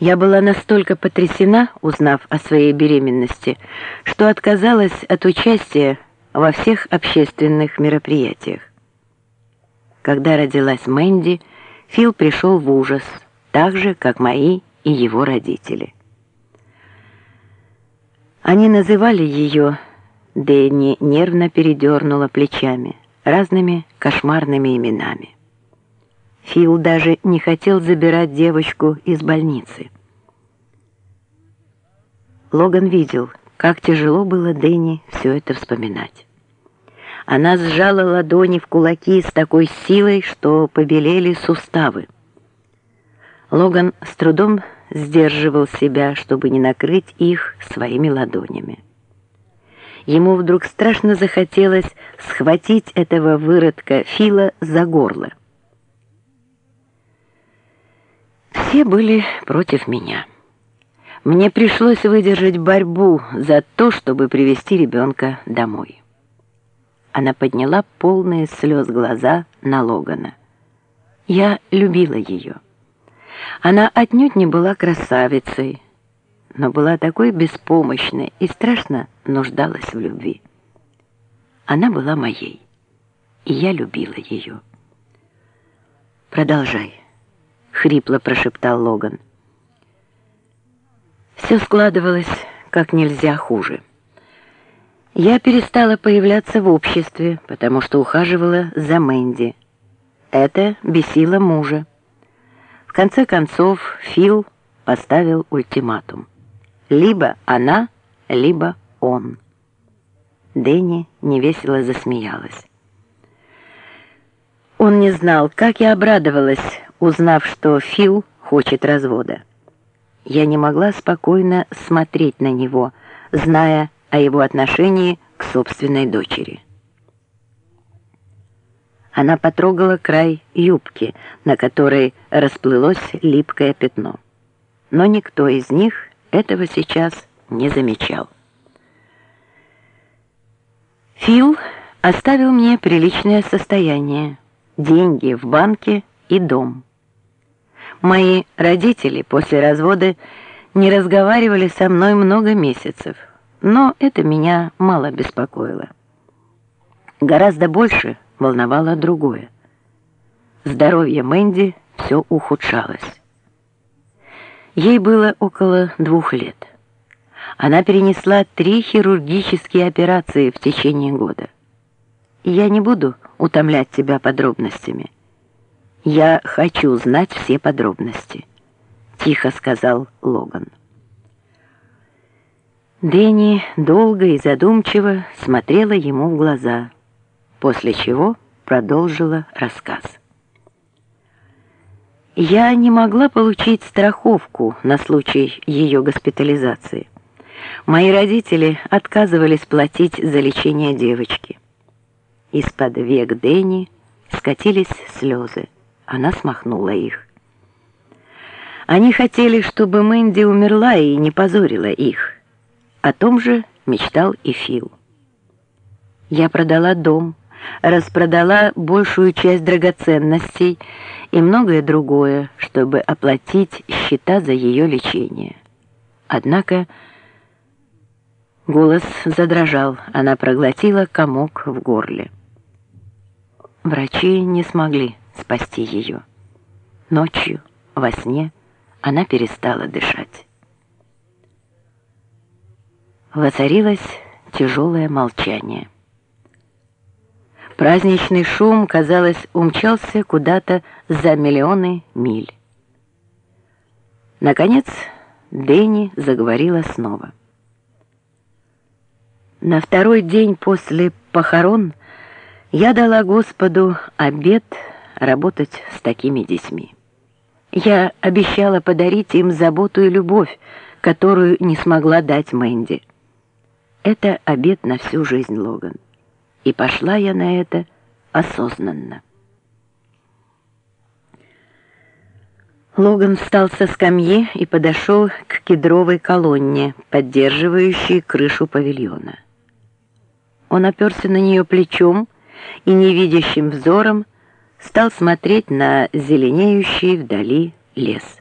Я была настолько потрясена, узнав о своей беременности, что отказалась от участия во всех общественных мероприятиях. Когда родилась Мэнди, Фил пришел в ужас, так же, как мои и его родители. Они называли ее, Дэнни нервно передернула плечами, разными кошмарными именами. Фил даже не хотел забирать девочку из больницы. Логан видел, как тяжело было Дэнни все это вспоминать. Она сжала ладони в кулаки с такой силой, что побелели суставы. Логан с трудом сдерживал себя, чтобы не накрыть их своими ладонями. Ему вдруг страшно захотелось схватить этого выродка Фила за горло. Все были против меня. Мне пришлось выдержать борьбу за то, чтобы привести ребенка домой. Она подняла полные слез глаза на Логана. Я любила ее. Она отнюдь не была красавицей, но была такой беспомощной и страшно нуждалась в любви. Она была моей, и я любила ее. «Продолжай», — хрипло прошептал Логан. Все складывалось как нельзя хуже. Я перестала появляться в обществе, потому что ухаживала за Мэнди. Это бесило мужа. В конце концов, Фил поставил ультиматум. Либо она, либо он. Дэнни невесело засмеялась. Он не знал, как я обрадовалась, узнав, что Фил хочет развода. Я не могла спокойно смотреть на него, зная, о его отношении к собственной дочери. Она потрогала край юбки, на которой расплылось липкое пятно. Но никто из них этого сейчас не замечал. Фил оставил мне приличное состояние, деньги в банке и дом. Мои родители после развода не разговаривали со мной много месяцев но это меня мало беспокоило. Гораздо больше волновало другое. Здоровье Мэнди все ухудшалось. Ей было около двух лет. Она перенесла три хирургические операции в течение года. Я не буду утомлять тебя подробностями. Я хочу знать все подробности, тихо сказал Логан. Дэнни долго и задумчиво смотрела ему в глаза, после чего продолжила рассказ. Я не могла получить страховку на случай ее госпитализации. Мои родители отказывались платить за лечение девочки. Из-под век Дэнни скатились слезы. Она смахнула их. Они хотели, чтобы Мэнди умерла и не позорила их. О том же мечтал и Фил. Я продала дом, распродала большую часть драгоценностей и многое другое, чтобы оплатить счета за ее лечение. Однако голос задрожал, она проглотила комок в горле. Врачи не смогли спасти ее. Ночью, во сне, она перестала дышать. Воцарилось тяжелое молчание. Праздничный шум, казалось, умчался куда-то за миллионы миль. Наконец, Дэнни заговорила снова. На второй день после похорон я дала Господу обет работать с такими детьми. Я обещала подарить им заботу и любовь, которую не смогла дать Мэнди. Это обед на всю жизнь, Логан. И пошла я на это осознанно. Логан встал со скамьи и подошел к кедровой колонне, поддерживающей крышу павильона. Он оперся на нее плечом и невидящим взором стал смотреть на зеленеющий вдали лес.